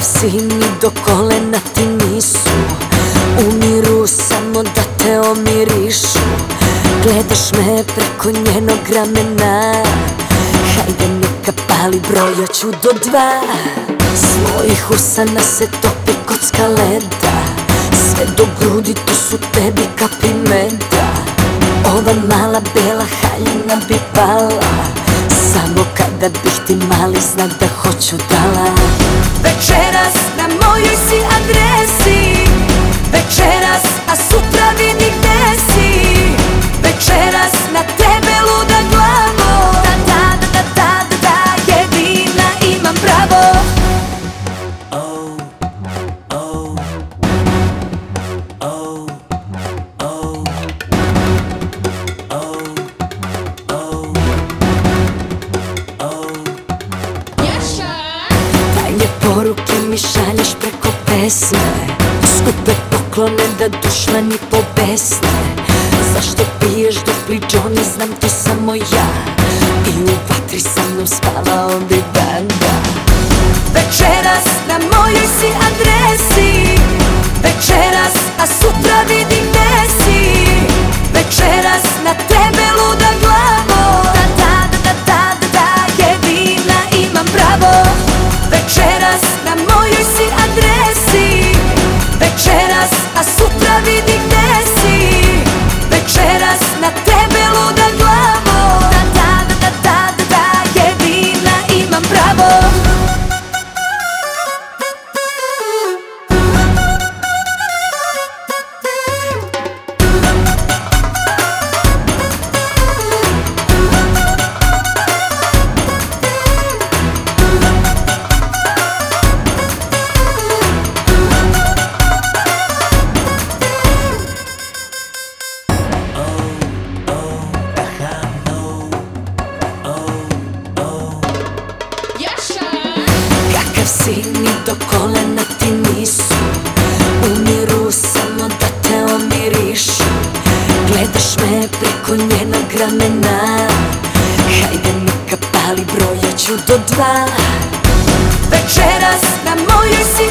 Kakav si mi do kolena ti nisu. Umiru samo da te omirišu. Gledaš me preko njenog ramena. Hajde neka pali broj, ja ću do dva. Svojih usana se topi kocka leda. Sve do grudi tu su tebi kapi meda. Ova mala bela haljina bi pala. Samo kada bih ti mali znak da hoću dala Večeras na mojoj si adresi. Večeras, poruke mi šalješ preko pesme. Skupe poklone da dušmani pobesne. Zašto piješ dupli Johnny, znam to samo ja. I u vatri sa mnom spavao bi banda. Večeras na mojoj si adresi si mi do kolena ti nisu. Umiru samo da te omirišu Gledaš me preko njenog ramena. Hajde neka pali broj, ja ću do dva. Večeras na mojoj si